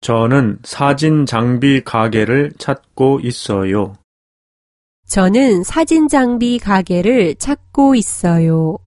저는 사진 장비 가게를 찾고 있어요. 저는 사진 장비 가게를 찾고 있어요.